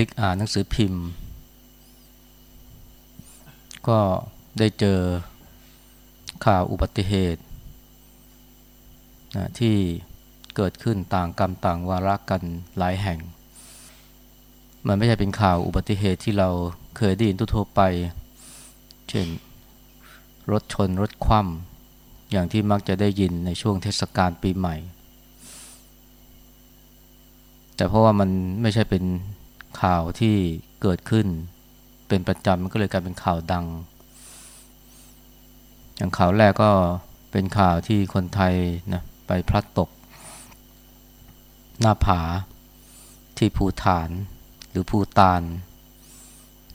พลิกอ่านหนังสือพิมพ์ ก็ได้เจอข่าวอุบัติเหตุนะที่เกิดขึ้นต่างกรรมต่างวาระกันหลายแห่ง มันไม่ใช่เป็นข่าวอุบัติเหตุที่เราเคยได้ยินทั่วไป เช่น รถชนรถคว่ำอย่างที่มักจะได้ยินในช่วงเทศกาลปีใหม่ แต่เพราะว่ามันไม่ใช่เป็น ข่าวที่เกิดขึ้น เป็นประจำมันก็เลยกลายเป็นข่าวดัง อย่างข่าวแรกก็เป็นข่าวที่คนไทยนะไปพลัดตก หน้าผาที่ภูฐานหรือภูตาน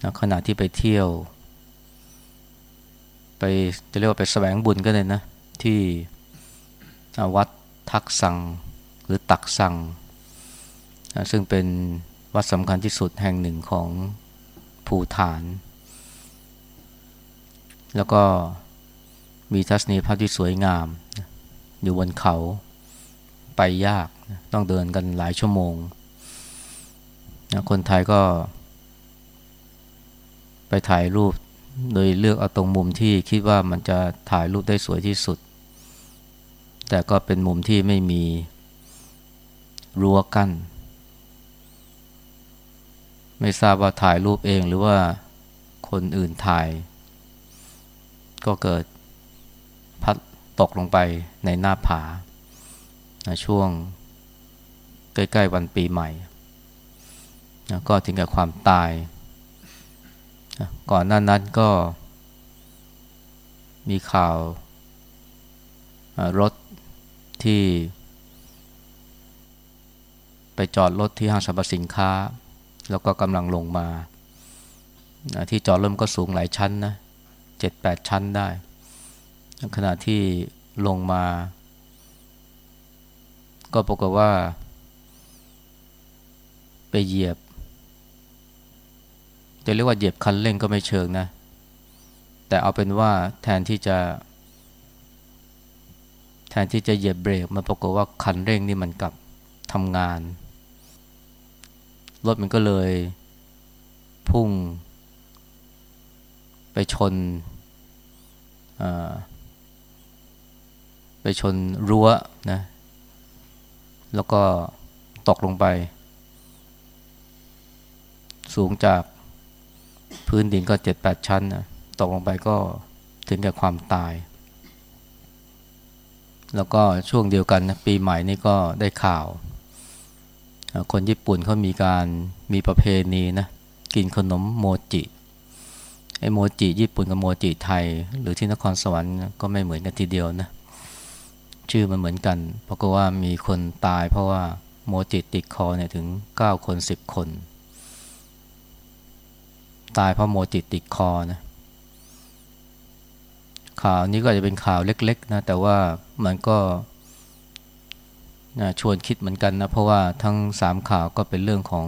นะขณะที่ไปเที่ยว ไปจะเรียกว่าไปแสวงบุญก็เลยนะ ที่วัดทักสังหรือตักสังนะซึ่งเป็น วัดสำคัญที่สุดแห่งหนึ่งของภูฐาน แล้วก็มีทัศนียภาพที่สวยงาม อยู่บนเขาไปยากต้องเดินกันหลายชั่วโมง คนไทยก็ ไปถ่ายรูปโดยเลือกเอาตรงมุมที่คิดว่ามันจะถ่ายรูปได้สวยที่สุด แต่ก็เป็นมุมที่ไม่มีรั้วกัน้น ไม่ทราบว่าถ่ายรูปเองหรือว่าคนอื่นถ่าย ก็เกิดพัดตกลงไปในหน้าผาช่วงใกล้ๆวันปีใหม่ ก็ถึงกับความตาย ก่อนหน้านั้นก็มีข่าวรถที่ ไปจอดรถที่ห้างสรรพสินค้า แล้วก็กำลังลงมาที่จอดรถก็สูงหลายชั้นนะเจ็ดแปดชั้นได้ ขณะที่ลงมา ก็ปรากฏว่า ไปเหยียบ จะเรียกว่าเหยียบคันเร่งก็ไม่เชิงนะ แต่เอาเป็นว่าแทนที่จะ แทนที่จะเหยียบเบรกมันปรากฏว่าคันเร่งนี่มันกลับทำงาน รถมันก็เลย พุ่ง ไปชนไปชนรั้วนะ แล้วก็ตกลงไป สูงจากพื้นดินก็เจ็ดแปดชั้นนะตกลงไปก็ถึงแก่ความตาย แล้วก็ช่วงเดียวกันนะปีใหม่นี่ก็ได้ข่าว คนญี่ปุ่นเขามีการมีประเพณีนะกินขนมโมจิไอโมจิญี่ปุ่นกับโมจิไทย หรือที่นครสวรรค์ก็ไม่เหมือนกันทีเดียวนะชื่อมันเหมือนกัน เพราะว่ามีคนตายเพราะว่าโมจิติดคอเนี่ยถึง 9 คน 10 คน ตายเพราะโมจิติดคอนะข่าวนี้ก็จะเป็นข่าวเล็ก ๆ นะ แต่ว่ามันก็ นะชวนคิดเหมือนกันนะ เพราะว่าทั้งสามข่าวก็เป็นเรื่องของ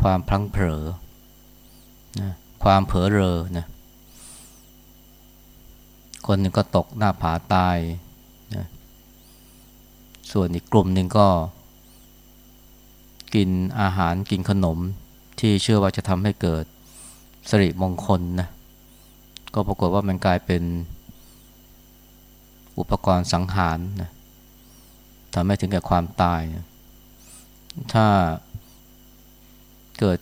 ความพลั้งเผลอนะความเผลอเรอนะคนหนึ่งก็ตกหน้าผาตายนะส่วนอีกกลุ่มหนึ่งก็ กินอาหารกินขนมที่เชื่อว่าจะทำให้เกิดสิริมงคลนะก็ปรากฏว่ามันกลายเป็นอุปกรณ์สังหารนะ ทำให้ถึงแก่ความตาย ถ้าเกิด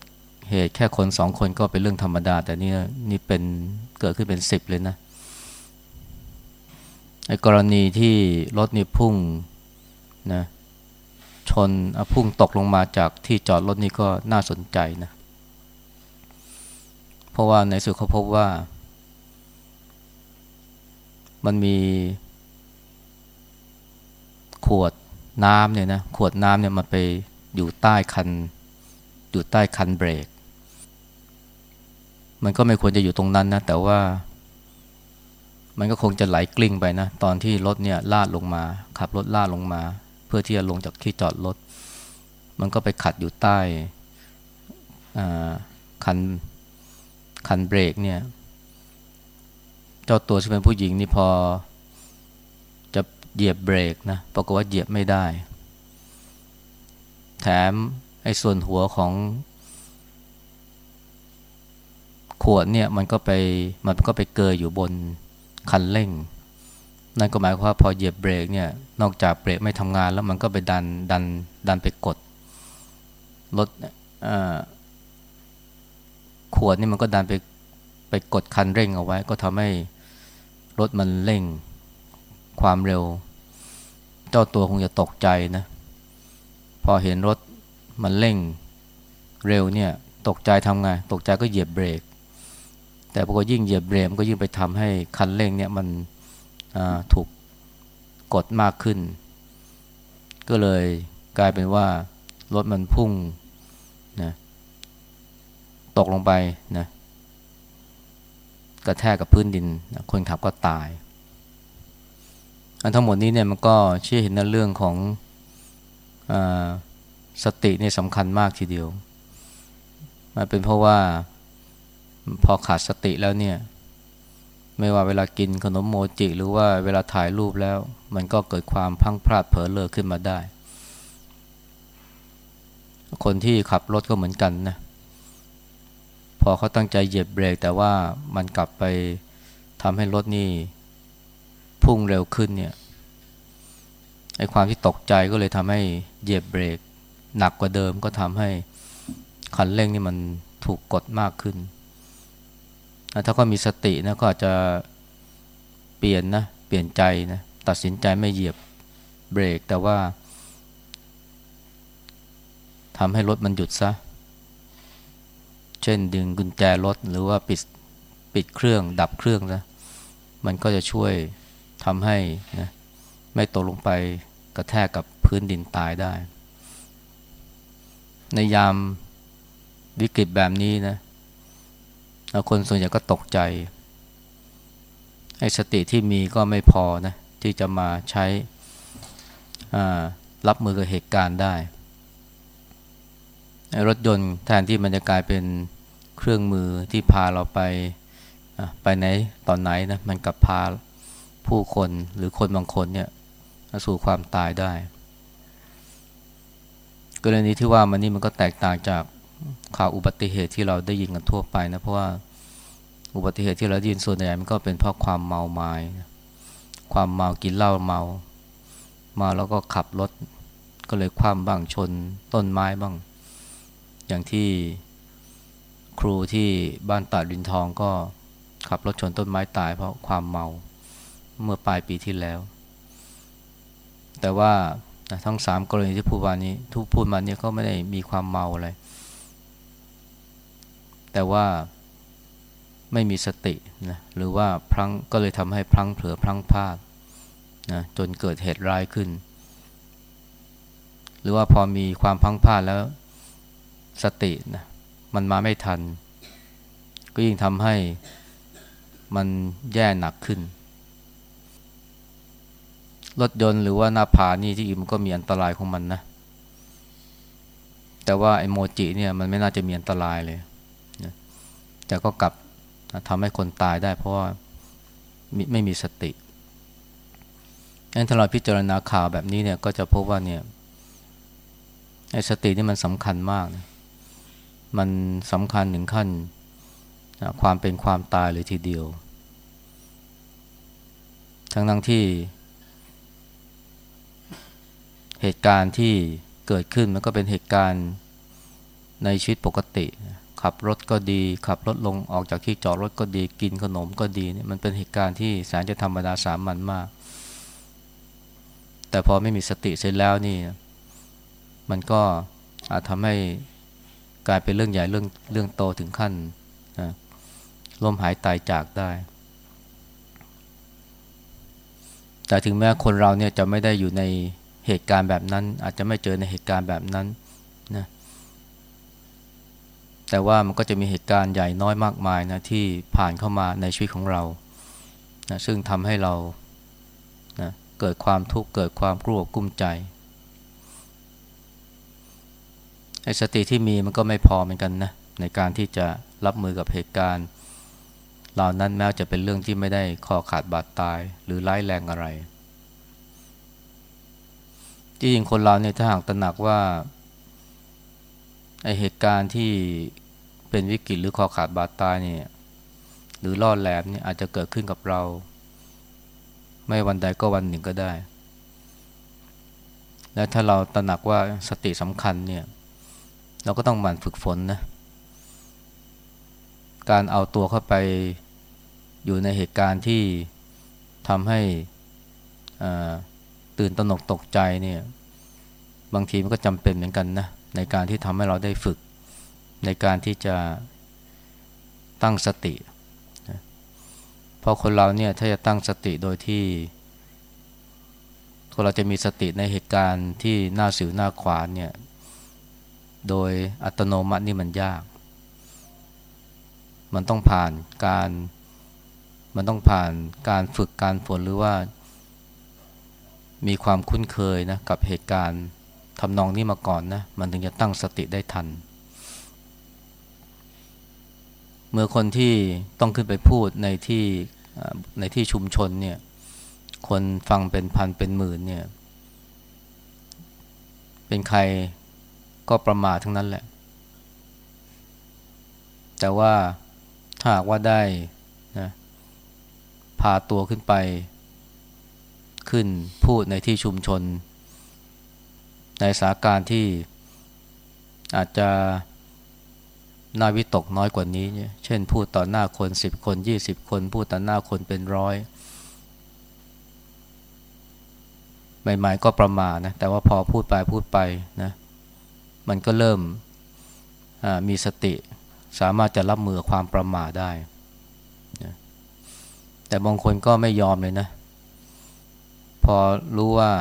เหตุแค่คนสองคนก็เป็นเรื่องธรรมดา แต่นี่นี่เป็นเกิดขึ้นเป็นสิบเลยนะไอ้กรณีที่รถนี่พุ่งนะชนพุ่งตกลงมาจากที่จอดรถนี่ก็น่าสนใจนะ เพราะว่าในสุดเขาพบว่า มันมี ขวดน้ำเนี่ยนะขวดน้ำเนี่ยมันไปอยู่ใต้คัน อยู่ใต้คันเบรก มันก็ไม่ควรจะอยู่ตรงนั้นนะ แต่ว่า มันก็คงจะไหลกลิ้งไปนะ ตอนที่รถเนี่ยลาดลงมา ขับรถลาดลงมา เพื่อที่จะลงจากที่จอดรถ มันก็ไปขัดอยู่ใต้คันคันเบรกเนี่ย เจ้าตัวที่เป็นผู้หญิงนี่พอ เหยียบเบรกนะปรากฏว่าเหยียบไม่ได้ แถมไอ้ส่วนหัวของ ขวดเนี่ยมันก็ไปมันก็ไปเกยอยู่บนคันเร่ง นั่นก็หมายความว่าพอเหยียบเบรกเนี่ย นอกจากเบรกไม่ทำงานแล้วมันก็ไปดันดันดันไปกดรถขวดนี่มันก็ดันไปไปกดคันเร่งเอาไว้ ก็ทำให้รถมันเร่ง ความเร็ว เจ้าตัวคงจะตกใจนะ พอเห็นรถมันเร่งเร็วเนี่ย ตกใจทำไง ตกใจก็เหยียบเบรก แต่พอยิ่งเหยียบเบรกก็ยิ่งไปทำให้คันเร่งเนี่ยมันถูกกดมากขึ้น ก็เลยกลายเป็นว่ารถมันพุ่งนะตกลงไปนะกระแทกกับพื้นดินนะคนขับก็ตาย อันทั้งหมดนี้เนี่ยมันก็เชื่อเห็นในเรื่องของอสติเนี่ยสำคัญมากทีเดียวมันเป็นเพราะว่าพอขาดสติแล้วเนี่ย ไม่ว่าเวลากินขนมโมจิ หรือว่าเวลาถ่ายรูปแล้ว มันก็เกิดความพังพลาดเผลอเลอขึ้นมาได้ คนที่ขับรถก็เหมือนกันนะ พอเขาตั้งใจเหยียบเบรก แต่ว่ามันกลับไปทำให้รถนี่ พุ่งเร็วขึ้นเนี่ยไอ้ความที่ตกใจก็เลยทำให้เหยียบเบรกหนักกว่าเดิมก็ทำให้คันเร่งนี่มันถูกกดมากขึ้น ถ้าก็มีสตินะก็อาจจะเปลี่ยนนะเปลี่ยนใจนะตัดสินใจไม่เหยียบเบรก แต่ว่าทำให้รถมันหยุดซะ เช่นดึงกุญแจรถหรือว่าปิดปิดเครื่องดับเครื่องนะมันก็จะช่วย ทำให้นะไม่ตกลงไปกระแทกกับพื้นดินตายได้ ในยามวิกฤตแบบนี้นะคนส่วนใหญ่ก็ตกใจไอ้สติที่มีก็ไม่พอนะที่จะมาใช้รับมือกับเหตุการณ์ได้ รถยนต์แทนที่มันจะกลายเป็นเครื่องมือที่พาเราไปไปไหนตอนไหนนะมันกลับพา ผู้คนหรือคนบางคนเนี่ยสู่ความตายได้กรณีที่ว่ามันนี่มันก็แตกต่างจากข่าวอุบัติเหตุที่เราได้ยินกันทั่วไปนะเพราะว่าอุบัติเหตุที่เราได้ยินส่วนใหญ่มันก็เป็นเพราะความเมาไม้ความเมากินเหล้าเมามาแล้วก็ขับรถก็เลยคว่ำบ้างชนต้นไม้บ้าง อย่างที่ครูที่บ้านตาดรินทองก็ขับรถชนต้นไม้ตายเพราะความเมา เมื่อปลายปีที่แล้ว แต่ว่าทั้งสามกรณีที่พูดมานี้ทุกพูดมานี้ก็ไม่ได้มีความเมาอะไร แต่ว่าไม่มีสตินะหรือว่าพลังก็เลยทำให้พลังเผลอพลังพลาดนะจนเกิดเหตุร้ายขึ้น หรือว่าพอมีความพลังพลาดแล้วสตินะมันมาไม่ทัน ก็ยิ่งทำให้มันแย่หนักขึ้น รถยนต์หรือว่าหน้าผานี่ที่มันก็มีอันตรายของมันนะ แต่ว่าไอโมจิเนี่ยมันไม่น่าจะมีอันตรายเลยนะแต่ก็กลับทำให้คนตายได้ เพราะว่าไม่มีสติงั้นถ้าเราพิจารณาข่าวแบบนี้เนี่ยก็จะพบว่าเนี่ยไอ้สตินี่มันสำคัญมากนะมันสำคัญถึงขั้นความเป็นความตายเลยทีเดียว ทั้งทั้งที่ เหตุการณ์ที่เกิดขึ้นมันก็เป็นเหตุการณ์ในชีวิตปกติ ขับรถก็ดี ขับรถลงออกจากที่จอดรถก็ดี กินขนมก็ดีเนี่ยมันเป็นเหตุการณ์ที่แสนจะธรรมดาสามัญมาก แต่พอไม่มีสติเสร็จแล้วนี่มันก็อาจทำให้กลายเป็นเรื่องใหญ่เรื่องเรื่องโตถึงขั้นล้มหายตายจากได้ แต่ถึงแม้คนเราเนี่ยจะไม่ได้อยู่ใน เหตุการณ์แบบนั้น อาจจะไม่เจอในเหตุการณ์แบบนั้นนะแต่ว่ามันก็จะมีเหตุการณ์ใหญ่น้อยมากมายนะที่ผ่านเข้ามาในชีวิตของเรานะซึ่งทำให้เรานะเกิดความทุกข์เกิดความกลัวกุ้มใจไอ้สติที่มีมันก็ไม่พอเหมือนกันนะในการที่จะรับมือกับเหตุการณ์ เหล่านั้นแม้จะเป็นเรื่องที่ไม่ได้คอขาดบาดตายหรือร้ายแรงอะไร จริงคนเราเนี่ยถ้าหากตระหนักว่าไอเหตุการณ์ที่เป็นวิกฤตหรือคอขาดบาดตายเนี่ยหรือรอดแหลมเนี่ยอาจจะเกิดขึ้นกับเรา ไม่วันใดก็วันหนึ่งก็ได้ และถ้าเราตระหนักว่าสติสำคัญเนี่ย เราก็ต้องหมั่นฝึกฝนนะการเอาตัวเข้าไปอยู่ในเหตุการณ์ที่ทำให้อ่า ตื่นตระหนกตกใจเนี่ยบางทีมันก็จำเป็นเหมือนกันนะในการที่ทำให้เราได้ฝึก ในการที่จะตั้งสติเพราะคนเราเนี่ยถ้าจะตั้งสติโดยที่คนเราจะมีสติในเหตุการณ์ที่หน้าสิวหน้าขวานเนี่ยโดยอัตโนมัตินี่มันยาก มันต้องผ่านการ มันต้องผ่านการฝึกการฝนหรือว่า มีความคุ้นเคยนะกับเหตุการณ์ทำนองนี้มาก่อนนะมันถึงจะตั้งสติได้ทัน เมื่อคนที่ต้องขึ้นไปพูดในที่ในที่ชุมชนเนี่ยคนฟังเป็นพันเป็นหมื่นเนี่ย เป็นใครก็ประมาททั้งนั้นแหละ แต่ว่าถ้าหากว่าได้นะพาตัวขึ้นไป ขึ้นพูดในที่ชุมชน ในสาการที่อาจจะน่าวิตกน้อยกว่านี้เนี่ยเช่นพูดต่อหน้าคนสิบคนยี่สิบคน พูดต่อหน้าคนเป็นร้อยใหม่ๆก็ประมาทนะแต่ว่าพอพูดไปพูดไปนะมันก็เริ่มมีสติสามารถจะรับมือความประมาทได้นะแต่บางคนก็ไม่ยอมเลยนะ พอรู้ว่า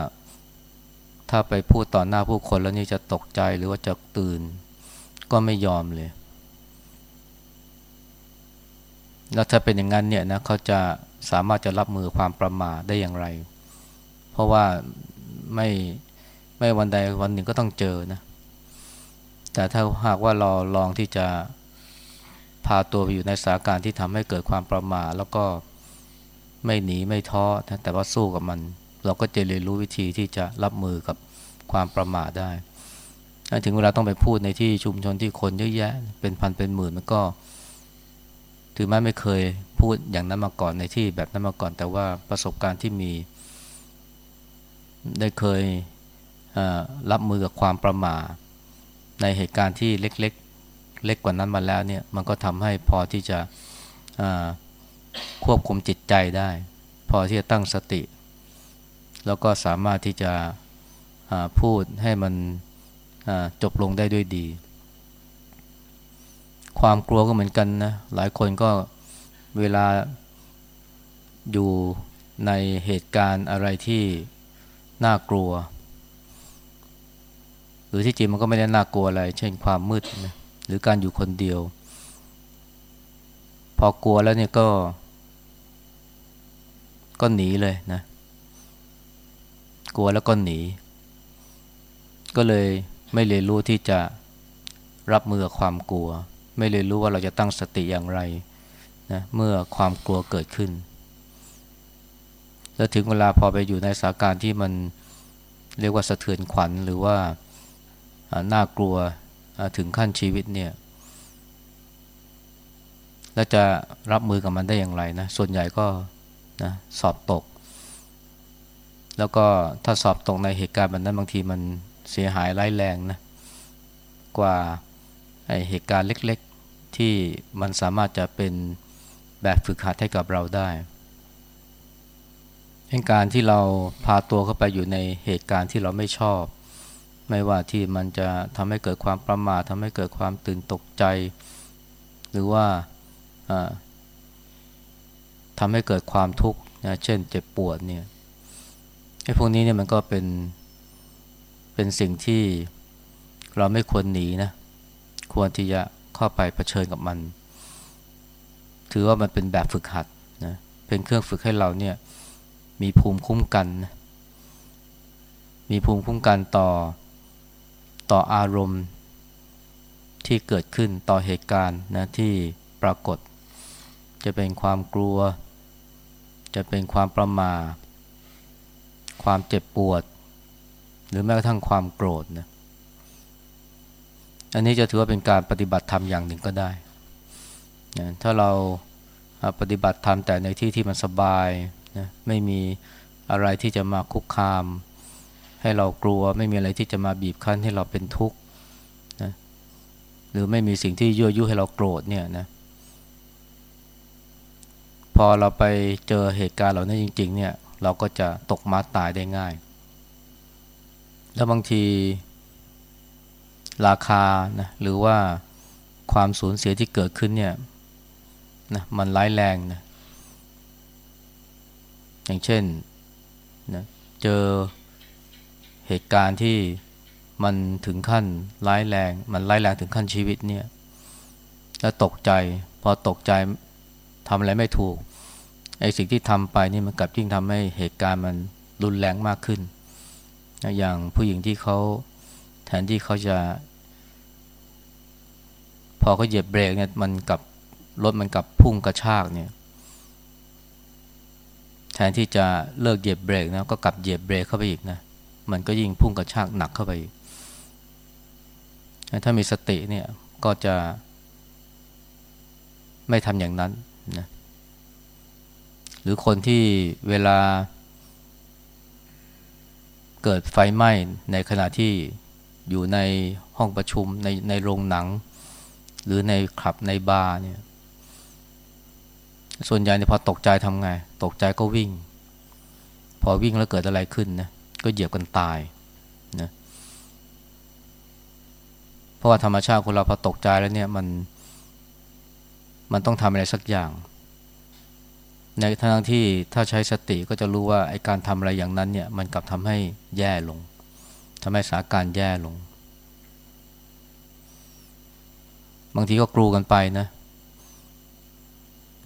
ถ้าไปพูดต่อหน้าผู้คนแล้วนี่จะตกใจหรือว่าจะตื่น ก็ไม่ยอมเลย แล้วถ้าเป็นอย่างนั้นเนี่ยนะเขาจะสามารถจะรับมือความประมาทได้อย่างไร เพราะว่าไม่ไม่วันใดวันหนึ่งก็ต้องเจอนะ แต่ถ้าหากว่าเราลองที่จะพาตัวไปอยู่ในสถานการณ์ที่ทำให้เกิดความประมาทแล้วก็ไม่หนีไม่ท้อแต่ว่าสู้กับมัน เราก็จะเรียนรู้วิธีที่จะรับมือกับความประมาทได้ ถึงเวลาต้องไปพูดในที่ชุมชนที่คนเยอะแยะ เป็นพันเป็นหมื่นมันก็ ถือแม้ไม่เคยพูดอย่างนั้นมาก่อนในที่แบบนั้นมาก่อน แต่ว่าประสบการณ์ที่มี ได้เคยรับมือกับความประมาทในเหตุการณ์ที่เล็กๆ เล็กกว่านั้นมาแล้วเนี่ยมันก็ทำให้พอที่จะควบคุมจิตใจได้ พอที่จะตั้งสติ แล้วก็สามารถที่จะพูดให้มันจบลงได้ด้วยดี ความกลัวก็เหมือนกันนะ หลายคนก็เวลาอยู่ในเหตุการณ์อะไรที่น่ากลัว หรือที่จริงมันก็ไม่ได้น่ากลัวอะไร เช่นความมืดนะหรือการอยู่คนเดียว พอกลัวแล้วเนี่ยก็ ก็หนีเลยนะ กลัวแล้วก็หนี ก็เลยไม่เรียนรู้ที่จะรับมือกับความกลัว ไม่เรียนรู้ว่าเราจะตั้งสติอย่างไรนะเมื่อความกลัวเกิดขึ้น แล้วถึงเวลาพอไปอยู่ในสถานการณ์ที่มันเรียกว่าสะเทือนขวัญหรือว่าน่ากลัวถึงขั้นชีวิตเนี่ยแล้วจะรับมือกับมันได้อย่างไรนะ ส่วนใหญ่ก็นะสอบตก แล้วก็ถ้าสอบตกในเหตุการณ์แบบนั้นบางทีมันเสียหายร้ายแรงนะกว่าเหตุการณ์เล็กๆ ที่มันสามารถจะเป็นแบบฝึกหัดให้กับเราได้เป็นการที่เราพาตัวเข้าไปอยู่ในเหตุการณ์ที่เราไม่ชอบ ไม่ว่าที่มันจะทำให้เกิดความประมาททำให้เกิดความตื่นตกใจ หรือว่าทำให้เกิดความทุกข์นะเช่นเจ็บปวดเนี่ย ไอ้พวกนี้เนี่ยมันก็เป็นเป็นสิ่งที่เราไม่ควรหนีนะ ควรที่จะเข้าไปเผชิญกับมัน ถือว่ามันเป็นแบบฝึกหัดนะเป็นเครื่องฝึกให้เราเนี่ยมีภูมิคุ้มกันนะมีภูมิคุ้มกันต่อต่ออารมณ์ที่เกิดขึ้นต่อเหตุการณ์นะที่ปรากฏ จะเป็นความกลัว จะเป็นความประมา ความเจ็บปวด หรือแม้กระทั่งความโกรธนะอันนี้จะถือว่าเป็นการปฏิบัติธรรมอย่างหนึ่งก็ได้นะถ้าเราปฏิบัติธรรมแต่ในที่ที่มันสบายนะไม่มีอะไรที่จะมาคุกคาม ให้เรากลัวไม่มีอะไรที่จะมาบีบคั้นให้เราเป็นทุกข์นะหรือไม่มีสิ่งที่ยั่วยุให้เราโกรธเนี่ยนะพอเราไปเจอเหตุการณ์เหล่านั้นจริง ๆ เนี่ย เราก็จะตกมาตายได้ง่าย แล้วบางที ราคานะหรือว่าความสูญเสียที่เกิดขึ้นเนี่ยนะมันร้ายแรงนะอย่างเช่นนะเจอเหตุการณ์ที่มันถึงขั้นร้ายแรง มันร้ายแรงถึงขั้นชีวิตเนี่ยแล้วตกใจ พอตกใจทำอะไรไม่ถูก ไอ้สิ่งที่ทำไปนี่มันกลับยิ่งทำให้เหตุการณ์มันรุนแรงมากขึ้น อย่างผู้หญิงที่เขาแทนที่เขาจะ พอเขาเหยียบเบรกเนี่ยมันกับรถมันกับพุ่งกระชากเนี่ย แทนที่จะเลิกเหยียบเบรกนะก็กลับเหยียบเบรกเข้าไปอีกนะมันก็ยิ่งพุ่งกระชากหนักเข้าไปอีกถ้ามีสติเนี่ยก็จะไม่ทำอย่างนั้นนะ หรือคนที่เวลา เกิดไฟไหม้ในขณะที่อยู่ในห้องประชุมในในโรงหนัง หรือในคลับในบาร์เนี่ย ส่วนใหญ่เนี่ยพอตกใจทำไง ตกใจก็วิ่ง พอวิ่งแล้วเกิดอะไรขึ้นนะก็เหยียบกันตายนะเพราะว่าธรรมชาติคนเราพอตกใจแล้วเนี่ยมัน มันต้องทำอะไรสักอย่าง ในทางที่ถ้าใช้สติก็จะรู้ว่าไอการทำอะไรอย่างนั้นเนี่ยมันกลับทำให้แย่ลงทำให้สาการแย่ลง บางทีก็กลูกันไปนะ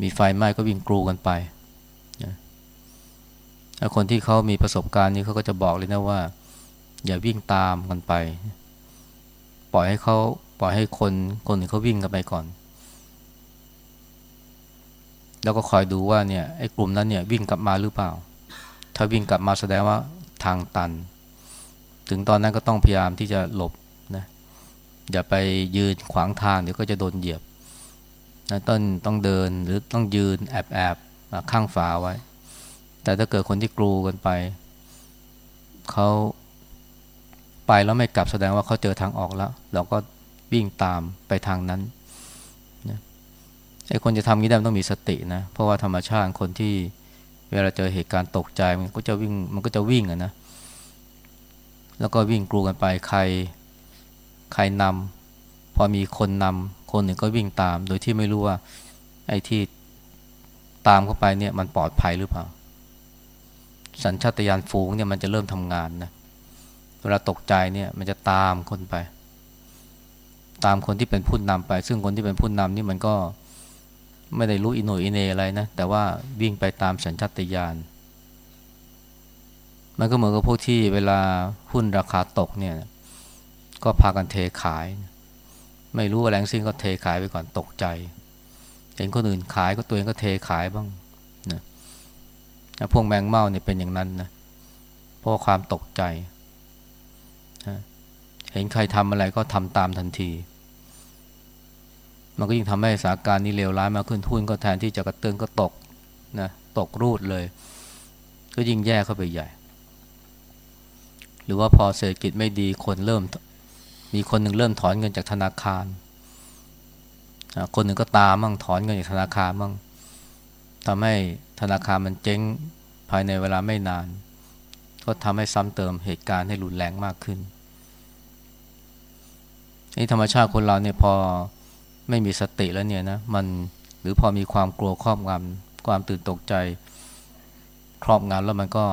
มีไฟไหม้ก็วิ่งกลูกันไปนะคนที่เขามีประสบการณ์นี้เขาก็จะบอกเลยนะว่า อย่าวิ่งตามกันไป ปล่อยให้เขาปล่อยให้คนคนอื่นเขาวิ่งกันไปก่อน แล้วก็คอยดูว่าเนี่ยไอ้กลุ่มนั้นเนี่ยวิ่งกลับมาหรือเปล่า ถ้าวิ่งกลับมาแสดงว่าทางตัน ถึงตอนนั้นก็ต้องพยายามที่จะหลบนะอย่าไปยืนขวางทางเดี๋ยวก็จะโดนเหยียบนะต้นต้องเดินหรือต้องยืนแอบแอบข้างฝาไว้ แต่ถ้าเกิดคนที่กลูกันไปเขาไปแล้วไม่กลับแสดงว่าเขาเจอทางออกแล้ว เราก็วิ่งตามไปทางนั้น ไอ้คนจะทำนี้ได้มันต้องมีสตินะ เพราะว่าธรรมชาติคนที่เวลาเจอเหตุการณ์ตกใจมันก็จะวิ่งมันก็จะวิ่งอะนะ แล้วก็วิ่งกลูกันไปใครใครนำพอมีคนนำคนหนึ่งก็วิ่งตาม โดยที่ไม่รู้ว่าไอ้ที่ตามเข้าไปเนี่ยมันปลอดภัยหรือเปล่า สัญชาตญาณฝูงเนี่ยมันจะเริ่มทำงานนะเวลาตกใจเนี่ยมันจะตามคนไป ตามคนที่เป็นผู้นำไป ซึ่งคนที่เป็นผู้นำนี่มันก็ ไม่ได้รู้อิโหน่อิเหน่อะไรนะ แต่ว่าวิ่งไปตามสัญชาตญาณมันก็เหมือนกับพวกที่เวลาหุ้นราคาตกเนี่ย ก็พากันเทขาย ไม่รู้อะไรงสิ้นก็เทขายไปก่อนตกใจ เห็นคนอื่นขายก็ตัวเองก็เทขายบ้างนะพวกแมงเม่าเนี่ยเป็นอย่างนั้นนะเพราะความตกใจ เห็นใครทำอะไรก็ทำตามทันที มันก็ยิ่งทำให้สถานการณ์นี้เลวร้ายมากขึ้นทุนก็แทนที่จะกระเตื้องก็ตกนะตกรูดเลย ก็ยิ่งแย่เข้าไปใหญ่ หรือว่าพอเศรษฐกิจไม่ดีคนเริ่ม มีคนหนึ่งเริ่มถอนเงินจากธนาคาร คนหนึ่งก็ตามมั่งถอนเงินจากธนาคารมั่งทำให้ธนาคารมันเจ๊งภายในเวลาไม่นาน ก็ทำให้ซ้ำเติมเหตุการณ์ให้รุนแรงมากขึ้นนี่ธรรมชาติคนเราเนี่ยพอ ไม่มีสติแล้วเนี่ยนะมันหรือพอมีความกลัวครอบงำความตื่นตกใจ ครอบงำแล้วมันก็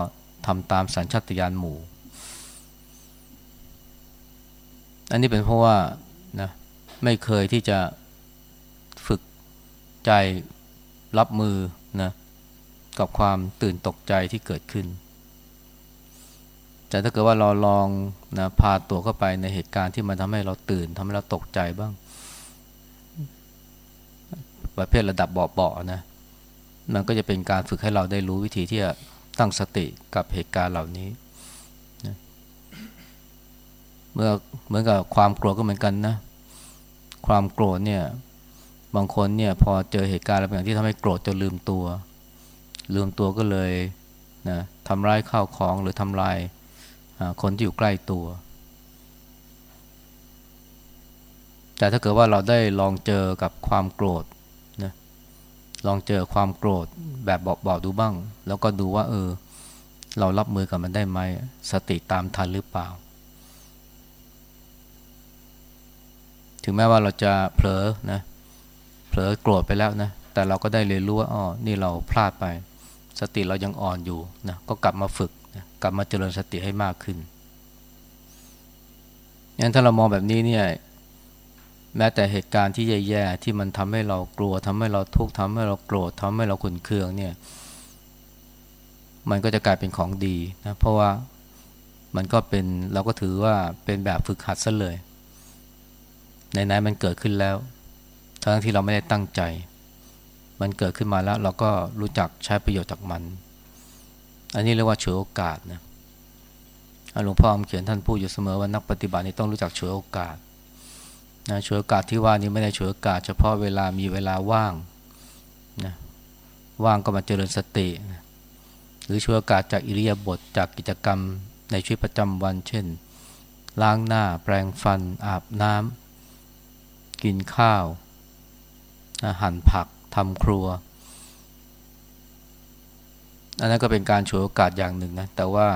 ทำตามสัญชาตญาณหมู่ อันนี้เป็นเพราะว่านะไม่เคยที่จะฝึกใจรับมือนะกับความตื่นตกใจที่เกิดขึ้น แต่ถ้าเกิดว่าเราลองนะพาตัวเข้าไปในเหตุการณ์ที่มันทำให้เราตื่นทำให้เราตกใจบ้าง ประเภทระดับเบาๆนะมันก็จะเป็นการฝึกให้เราได้รู้วิธีที่จะตั้งสติกับเหตุการณ์เหล่านี้นะเมื่อเหมือนกับความกลัวก็เหมือนกันนะ ความโกรธเนี่ย บางคนเนี่ยพอเจอเหตุการณ์อะไรบางอย่างที่ทำให้โกรธจนลืมตัว ลืมตัวก็เลยนะทำร้ายข้าวของหรือทำลายคนที่อยู่ใกล้ตัว แต่ถ้าเกิดว่าเราได้ลองเจอกับความโกรธ ลองเจอความโกรธแบบบอกๆดูบ้าง แล้วก็ดูว่า เออ เรารับมือกับมันได้ไหมสติตามทันหรือเปล่า ถึงแม้ว่าเราจะเผลอนะเผลอโกรธไปแล้วนะแต่เราก็ได้เรียนรู้ว่าอ๋อนี่เราพลาดไป สติเรายังอ่อนอยู่นะก็กลับมาฝึกนะกลับมาเจริญสติให้มากขึ้นงั้นถ้าเรามองแบบนี้เนี่ย แม้แต่เหตุการณ์ที่แย่ๆที่มันทำให้เรากลัวทำให้เราทุกข์ทำให้เราโกรธทำให้เราขุนเคืองเนี่ย มันก็จะกลายเป็นของดีนะเพราะว่ามันก็เป็นเราก็ถือว่าเป็นแบบฝึกหัดซะเลยไหนๆมันเกิดขึ้นแล้ว ทั้งที่เราไม่ได้ตั้งใจ มันเกิดขึ้นมาแล้วเราก็รู้จักใช้ประโยชน์จากมัน อันนี้เรียกว่าฉวยโอกาสนะหลวงพ่ออมเขียนท่านพูดอยู่เสมอว่านักปฏิบัตินี่ต้องรู้จักฉวยโอกาส นะฉวยโอกาสที่ว่านี้ไม่ได้ฉวยโอกาสเฉพาะเวลามีเวลาว่างนะว่างก็มาเจริญสตินะหรือช่วยโอกาสจากอิริยาบถจากกิจกรรมในชีวิตประจำวัน เช่น ล้างหน้าแปรงฟัน อาบน้ำกินข้าวหั่นผักทำครัว อันนั้นก็เป็นการฉวยโอกาสอย่างหนึ่งนะแต่ว่า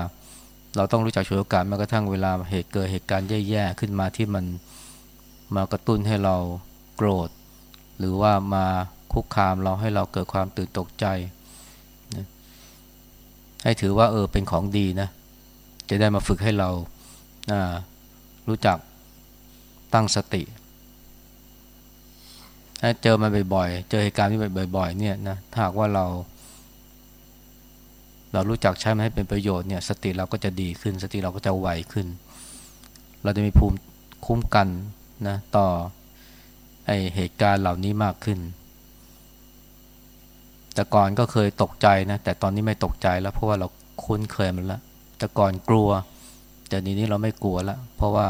เราต้องรู้จักฉวยโอกาสแม้กระทั่งเวลาเหตุเกิดเหตุการณ์แย่ๆขึ้นมาที่มัน มากระตุ้นให้เราโกรธ หรือว่ามาคุกคามเราให้เราเกิดความตื่นตกใจให้ถือว่าเออเป็นของดีนะ จะได้มาฝึกให้เรารู้จักตั้งสติถ้าเจอมาบ่อยๆ เจอเหตุการณ์ที่บ่อยๆ เนี่ยนะถ้าหากว่าเรา เรารู้จักใช้มันให้เป็นประโยชน์เนี่ย สติเราก็จะดีขึ้น สติเราก็จะไวขึ้น เราจะมีภูมิคุ้มกัน นะต่อไอเหตุการณ์เหล่านี้มากขึ้น แต่ก่อนก็เคยตกใจนะ แต่ตอนนี้ไม่ตกใจแล้ว เพราะว่าเราคุ้นเคยมันแล้วแต่ก่อนกลัว แต่นี้นี้เราไม่กลัวแล้วเพราะว่า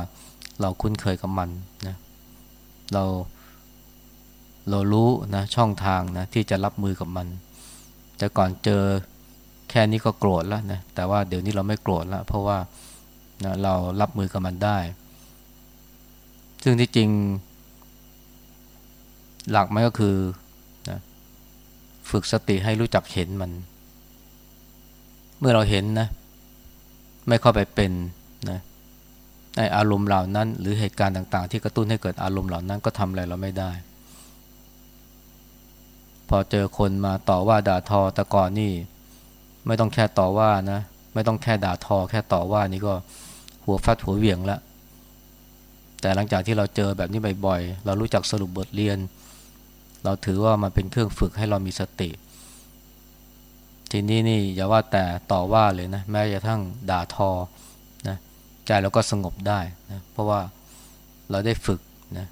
เราคุ้นเคยกับมันนะเราเรารู้นะช่องทางนะที่จะรับมือกับมัน แต่ก่อนเจอแค่นี้ก็โกรธแล้วนะแต่ว่าเดี๋ยวนี้เราไม่โกรธแล้วเพราะว่านะเรารับมือกับมันได้ ซึ่งที่จริง หลักมันก็คือฝึกสติให้รู้จักเห็นมัน เมื่อเราเห็นนะ ไม่เข้าไปเป็นนะในอารมณ์เหล่านั้น หรือเหตุการณ์ต่าง ๆ ที่กระตุ้นให้เกิดอารมณ์เหล่านั้นก็ทำอะไรเราไม่ได้ พอเจอคนมาต่อว่าด่าทอต่ก่อนนี่ ไม่ต้องแค่ต่อว่านะ ไม่ต้องแค่ด่าทอ แค่ต่อว่านี่ก็หัวฟัดหัวเหวี่ยงละ แต่หลังจากที่เราเจอแบบนี้บ่อยๆ เรารู้จักสรุปบทเรียน เราถือว่ามันเป็นเครื่องฝึกให้เรามีสติ ทีนี้นี่อย่าว่าแต่ต่อว่าเลยนะแม้จะทั้งด่าทอนะใจเราก็สงบได้นะเพราะว่าเราได้ฝึกนะ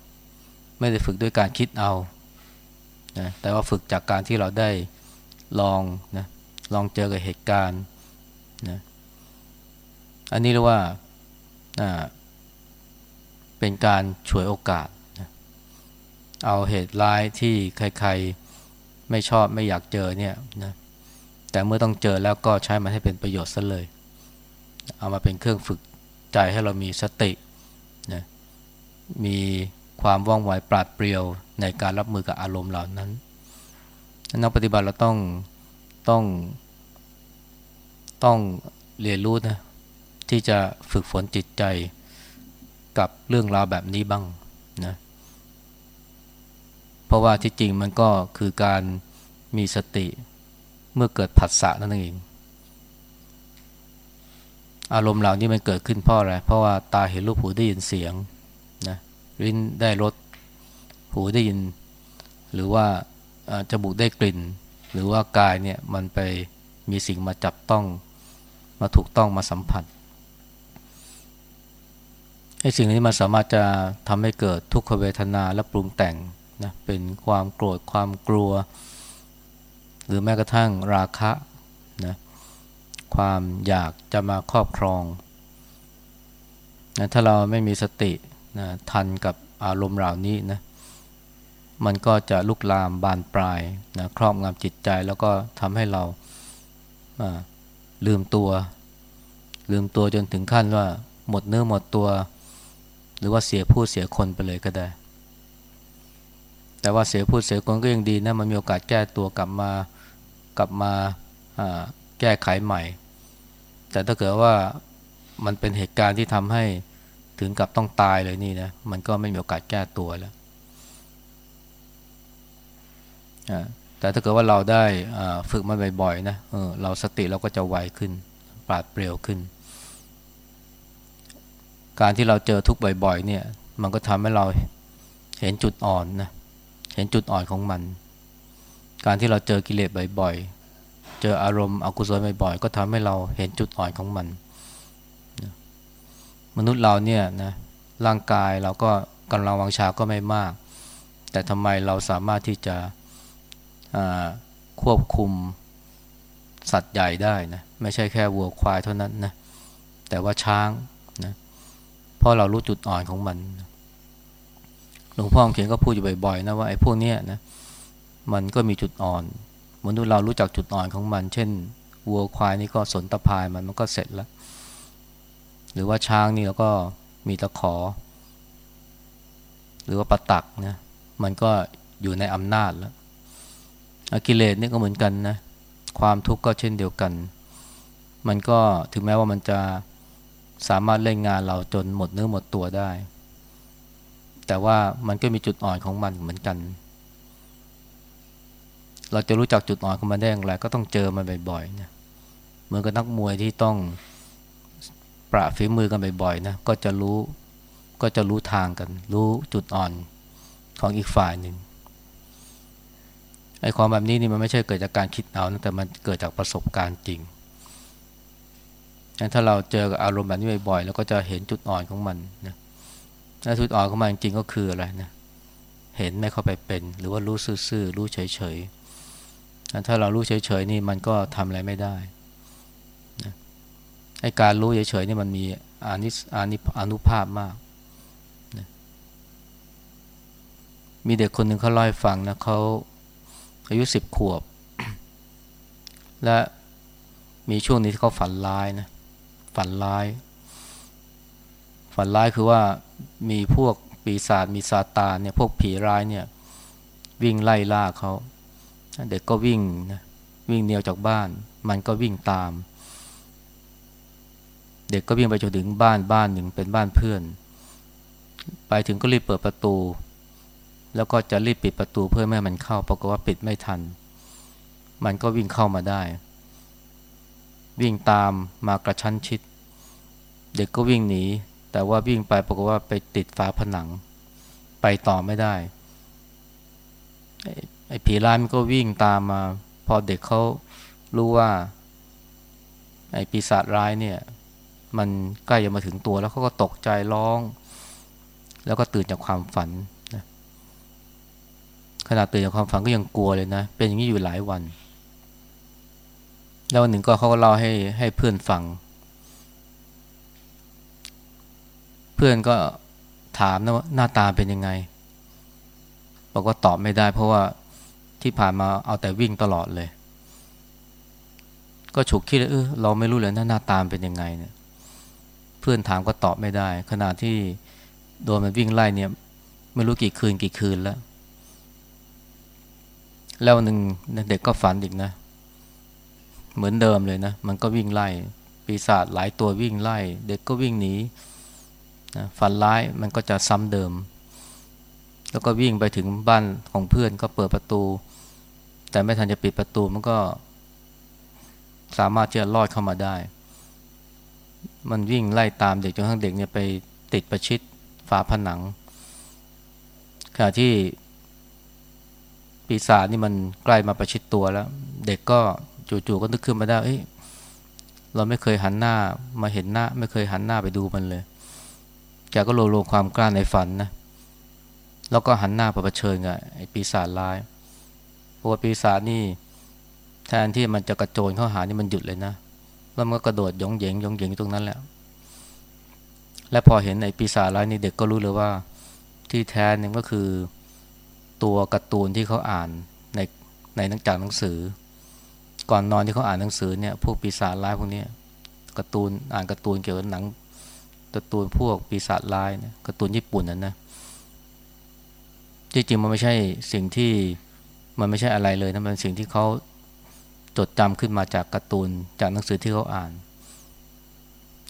ไม่ได้ฝึกด้วยการคิดเอานะแต่ว่าฝึกจากการที่เราได้ลองนะลองเจอกับเหตุการณ์นะอันนี้เรียกว่า เป็นการฉวยโอกาส เอาเหตุร้ายที่ใครๆไม่ชอบไม่อยากเจอเนี่ยนะแต่เมื่อต้องเจอแล้วก็ใช้มันให้เป็นประโยชน์ซะเลย เอามาเป็นเครื่องฝึกใจให้เรามีสตินะมีความว่องไวปราดเปรียวในการรับมือกับอารมณ์เหล่านั้น นักปฏิบัติเราต้องต้องต้องเรียนรู้นะที่จะฝึกฝนจิตใจ กับเรื่องราวแบบนี้บ้างนะเพราะว่าที่จริงมันก็คือการมีสติเมื่อเกิดผัสสะนั่นเอง อารมณ์เหล่านี้มันเกิดขึ้นเพราะอะไรเพราะว่าตาเห็นรูปหูได้ยินเสียงนะลิ้นได้รสหูได้ยิน หรือว่าจมูกได้กลิ่น หรือว่ากายเนี่ยมันไปมีสิ่งมาจับต้องมาถูกต้องมาสัมผัส ไอ้สิ่งนี้มันสามารถจะทำให้เกิดทุกขเวทนาและปรุงแต่งนะเป็นความโกรธความกลัว หรือแม้กระทั่งราคะนะความอยากจะมาครอบครองนะถ้าเราไม่มีสตินะทันกับอารมณ์เหล่านี้นะมันก็จะลุกลามบานปลายนะครอบงำจิตใจแล้วก็ทำให้เราลืมตัว ลืมตัวจนถึงขั้นว่าหมดเนื้อหมดตัว หรือว่าเสียผู้เสียคนไปเลยก็ได้ แต่ว่าเสียผู้เสียคนก็ยังดีนะมันมีโอกาสแก้ตัวกลับมากลับมาแก้ไขใหม่ แต่ถ้าเกิดว่ามันเป็นเหตุการณ์ที่ทำให้ถึงกับต้องตายเลยนี่นะมันก็ไม่มีโอกาสแก้ตัวแล้วแต่ถ้าเกิดว่าเราได้ฝึกมันบ่อยๆนะเเราสติเราก็จะไวขึ้นปราดเปรียวขึ้น การที่เราเจอทุกข์บ่อย ๆ เนี่ย มันก็ทำให้เราเห็นจุดอ่อนนะเห็นจุดอ่อนของมัน การที่เราเจอกิเลสบ่อย ๆ เจออารมณ์อกุศลบ่อยๆ ก็ทำให้เราเห็นจุดอ่อนของมัน มนุษย์เราเนี่ยนะร่างกายเราก็กำลังวังชาก็ไม่มาก แต่ทำไมเราสามารถที่จะควบคุมสัตว์ใหญ่ได้นะไม่ใช่แค่วัวควายเท่านั้นนะแต่ว่าช้าง เพราะเรารู้จุดอ่อนของมัน หลวงพ่อเขียนก็พูดอยู่บ่อยๆนะว่าไอ้พวกเนี้ยนะมันก็มีจุดอ่อนมนุษย์เรารู้จักจุดอ่อนของมัน เช่นวัวควายนี่ก็สนตะพายมันมันก็เสร็จแล้ว หรือว่าช้างนี่เราก็มีตะขอ หรือว่าปะตักนะมันก็อยู่ในอำนาจแล้วกิเลสนี่ก็เหมือนกันนะ ความทุกข์ก็เช่นเดียวกัน มันก็ถึงแม้ว่ามันจะ สามารถเล่นงานเราจนหมดเนื้อหมดตัวได้ แต่ว่ามันก็มีจุดอ่อนของมันเหมือนกัน เราจะรู้จักจุดอ่อนของมันได้อย่างไร ก็ต้องเจอมันบ่อยๆนะเหมือนกับนักมวยที่ต้องประฝีมือกันบ่อยๆนะก็จะรู้ก็จะรู้ทางกัน รู้จุดอ่อนของอีกฝ่ายหนึ่งไอ้ความแบบนี้นี่มันไม่ใช่เกิดจากการคิดเอานะแต่มันเกิดจากประสบการณ์จริง ถ้าเราเจอกับอารมณ์แบบนี้บ่อยๆแล้วก็จะเห็นจุดอ่อนของมันนะและจุดอ่อนของมันจริงก็คืออะไรนะเห็นไม่เข้าไปเป็น หรือว่ารู้ซื่อๆรู้เฉยๆถ้าเรารู้เฉยๆนี่มันก็ทำอะไรไม่ได้นะไอ้การรู้เฉยๆนี่มันมีอานิสอานิอนุภาพมากนะมีเด็กคนหนึ่งเขาเล่าให้ฟังนะเขาอายุสิบขวบ และมีช่วงนี้ที่เขาฝันร้ายนะ ฝันร้าย ฝันร้ายคือว่ามีพวกปีศาจมีซาตานเนี่ยพวกผีร้ายเนี่ยวิ่งไล่ล่าเขาเด็กก็วิ่งนะวิ่งเนียวจากบ้าน มันก็วิ่งตาม เด็กก็วิ่งไปจนถึงบ้านบ้านหนึ่งเป็นบ้านเพื่อน ไปถึงก็รีบเปิดประตู แล้วก็จะรีบปิดประตูเพื่อไม่ให้มันเข้าปรากฏว่าปิดไม่ทัน มันก็วิ่งเข้ามาได้ วิ่งตามมากระชั้นชิด เด็กก็วิ่งหนี แต่ว่าวิ่งไปปรากฏว่าไปติดฝาผนัง ไปต่อไม่ได้ไอ้ผีร้ายมันก็วิ่งตามมา พอเด็กเขารู้ว่า ไอ้ปีศาจร้ายเนี่ย มันใกล้จะมาถึงตัวแล้วเขาก็ตกใจร้อง แล้วก็ตื่นจากความฝันขณะตื่นจากความฝันก็ยังกลัวเลยนะ เป็นอย่างนี้อยู่หลายวัน แล้ววันหนึ่งก็เขาก็เล่าให้ให้เพื่อนฟัง เพื่อนก็ถามนะว่าหน้าตาเป็นยังไง บอกว่าตอบไม่ได้ เพราะว่าที่ผ่านมาเอาแต่วิ่งตลอดเลย ก็ฉุกคิดเลยเออเราไม่รู้เลยหน้าตาเป็นยังไงเนี่ย เพื่อนถามก็ตอบไม่ได้ ขณะที่โดนมันวิ่งไล่เนี่ย ไม่รู้กี่คืนกี่คืนแล้ว แล้วหนึ่งเด็กก็ฝันอีกนะ เหมือนเดิมเลยนะ มันก็วิ่งไล่ ปีศาจหลายตัววิ่งไล่ เด็กก็วิ่งหนีนะฝันร้ายมันก็จะซ้ำเดิม แล้วก็วิ่งไปถึงบ้านของเพื่อนก็เปิดประตู แต่ไม่ทันจะปิดประตูมันก็ สามารถจะลอดเข้ามาได้ มันวิ่งไล่ตามเด็กจนทั้งเด็กเนี่ยไปติดประชิดฝาผนังขณะที่ปีศาจนี่มันใกล้มาประชิดตัวแล้ว เด็กก็ จู่ๆก็นึกขึ้นมาได้เอ้ยเราไม่เคยหันหน้ามาเห็นหน้า ไม่เคยหันหน้าไปดูมันเลยแกก็โลโลความกล้าในฝันนะ แล้วก็หันหน้าไปเผชิญกับไอ้ปีศาจร้ายเพราะว่าปีศาจนี่แทนที่มันจะกระโจนเข้าหานี่มันหยุดเลยนะ แล้วมันก็กระโดดยองเหยงยองเหยงตรงนั้นแหละ และพอเห็นไอ้ปีศาจร้ายนี่เด็กก็รู้เลยว่า ที่แท้นี่ก็คือตัวการ์ตูนที่เขาอ่านในในหนังจากหนังสือ ก่อนนอนที่เขาอ่านหนังสือเนี่ยพวกปีศาจร้ายพวกนี้การ์ตูนอ่านการ์ตูนเกี่ยวกับหนังการ์ตูนพวกปีศาจร้ายเนี่ยการ์ตูนญี่ปุ่นนั่นนะจริงๆมันไม่ใช่สิ่งที่มันไม่ใช่อะไรเลยนะมันเป็นสิ่งที่เขาจดจำขึ้นมาจากการ์ตูนจากหนังสือที่เขาอ่าน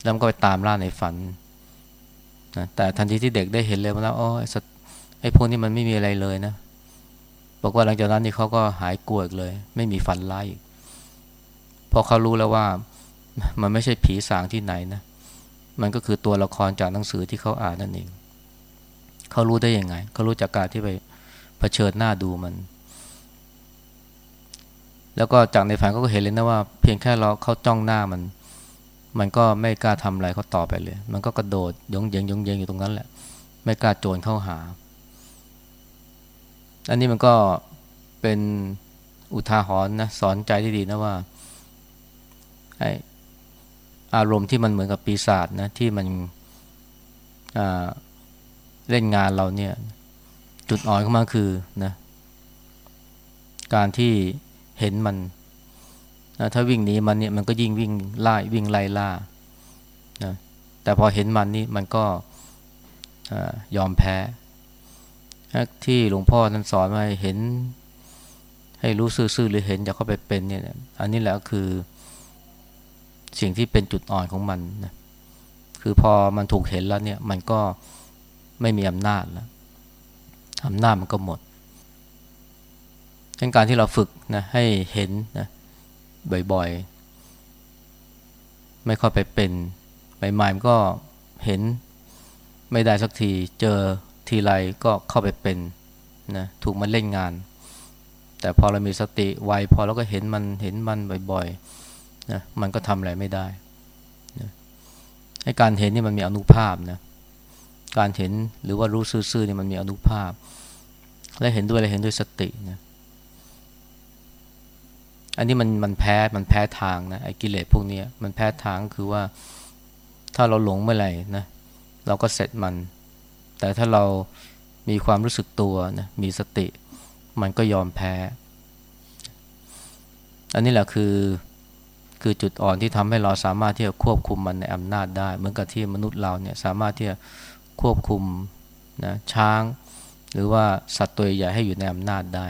แล้วก็ไปตามล่าในฝันนะแต่ทันทีที่เด็กได้เห็นเลยว่าแล้วอ๋อไอ้พวกนี้มันไม่มีอะไรเลยนะบอกว่าหลังจากนั้นนี่เขาก็หายกลัวเลย ไม่มีฝันร้ายอีก พอเขารู้แล้วว่ามันไม่ใช่ผีสางที่ไหนนะมันก็คือตัวละครจากหนังสือที่เขาอ่านนั่นเองเขารู้ได้ยังไงเขารู้จากการที่ไปเผชิญหน้าดูมัน แล้วก็จากในฝันเขาก็เห็นเลยนะว่า เพียงแค่เราเขาจ้องหน้ามัน มันก็ไม่กล้าทำอะไรเขาต่อไปเลย มันก็กระโดดยงเยงยงเยงอยู่ตรงนั้นแหละ ไม่กล้าโจรเข้าหา อันนี้มันก็เป็นอุทาหรณ์นะสอนใจที่ดีนะว่า อารมณ์ที่มันเหมือนกับปีศาจนะที่มันเล่นงานเราเนี่ย จุดอ่อนของมันคือนะการที่เห็นมันนะถ้าวิ่งหนีมันเนี่ยมันก็ยิ่งวิ่งไล่วิ่งไล่ล่านะแต่พอเห็นมันนี่มันก็ยอมแพ้ ที่หลวงพ่อท่านสอนมาเห็น ให้รู้ซื่อๆหรือเห็นจะเข้าไปเป็นเนี่ย อันนี้แหละคือ สิ่งที่เป็นจุดอ่อนของมันนะคือพอมันถูกเห็นแล้วเนี่ย มันก็ไม่มีอำนาจแล้วอำนาจมันก็หมดดังการที่เราฝึกนะให้เห็นนะบ่อยๆ ไม่ค่อยไปเป็นใหม่ๆมันก็เห็นไม่ได้สักทีเจอทีไรก็เข้าไปเป็นนะถูกมันเล่นงาน แต่พอเรามีสติไวพอเราก็เห็นมันเห็นมันบ่อยๆ นะมันก็ทำอะไรไม่ได้นะให้การเห็นนี่มันมีอนุภาพนะการเห็นหรือว่ารู้ซื่อๆนี่มันมีอนุภาพ และเห็นด้วยอะไรเห็นด้วยสตินะอันนี้มันมันแพ้มันแพ้ทางนะไอ้กิเลสพวกนี้มันแพ้ทางคือว่าถ้าเราหลงเมื่อไหร่นะเราก็เสร็จมัน แต่ถ้าเรามีความรู้สึกตัวนะมีสติ มันก็ยอมแพ้ อันนี้แหละคือ คือจุดอ่อนที่ทำให้เราสามารถที่จะควบคุมมันในอำนาจได้ เหมือนกับที่มนุษย์เราเนี่ยสามารถที่จะควบคุมนะช้าง หรือว่าสัตว์ตัวใหญ่ให้อยู่ในอำนาจได้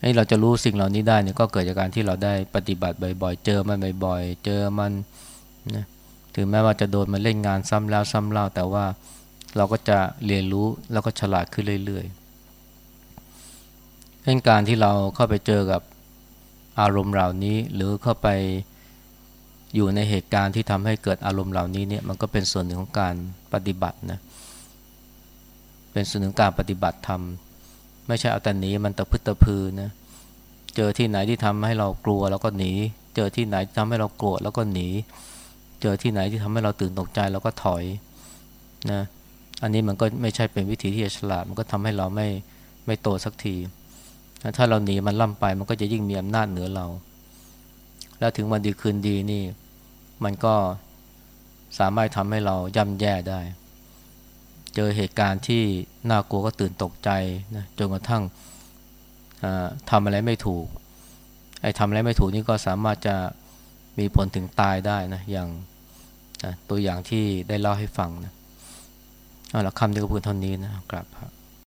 ให้เราจะรู้สิ่งเหล่านี้ได้เนี่ยก็เกิดจากการที่เราได้ปฏิบัติบ่อยๆ เจอมันบ่อยๆ เจอมันนะถึงแม้ว่าจะโดนมันเล่นงานซ้ำแล้วซ้ำเล่า แต่ว่าเราก็จะเรียนรู้แล้วก็ฉลาดขึ้นเรื่อยๆเช่นการที่เราเข้าไปเจอกับ อารมณ์เหล่านี้หรือเข้าไปอยู่ในเหตุการณ์ที่ทำให้เกิดอารมณ์เหล่านี้เนี่ยมันก็เป็นส่วนหนึ่งของการปฏิบัตินะเป็นส่วนหนึ่งการปฏิบัติธรรมไม่ใช่เอาแต่หนีมันตะพึตะพือนะเจอที่ไหนที่ทำให้เรากลัวแล้วก็หนี เจอที่ไหนทำให้เราโกรธแล้วก็หนี เจอที่ไหนที่ทำให้เราตื่นตกใจแล้วก็ถอยนะอันนี้มันก็ไม่ใช่เป็นวิธีที่จะฉลาดมันก็ทำให้เราไม่ไม่โตสักที ถ้าเราหนีมันล่ำไปมันก็จะยิ่งมีอำนาจเหนือเรา แล้วถึงวันดีคืนดีนี่ มันก็สามารถทำให้เราย่ำแย่ได้ เจอเหตุการณ์ที่น่ากลัวก็ตื่นตกใจนะจนกระทั่งทำอะไรไม่ถูก ไอ้ทำอะไรไม่ถูกนี่ก็สามารถจะมีผลถึงตายได้นะ อย่างนะตัวอย่างที่ได้เล่าให้ฟังนะเอาละคำนี้ก็พูดเท่านี้นะกราบครับ